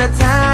the time.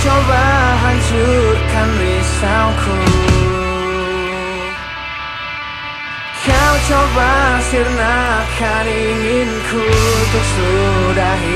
coba hancurkan risauku. Kau coba sirnakan inginku untuk sudahi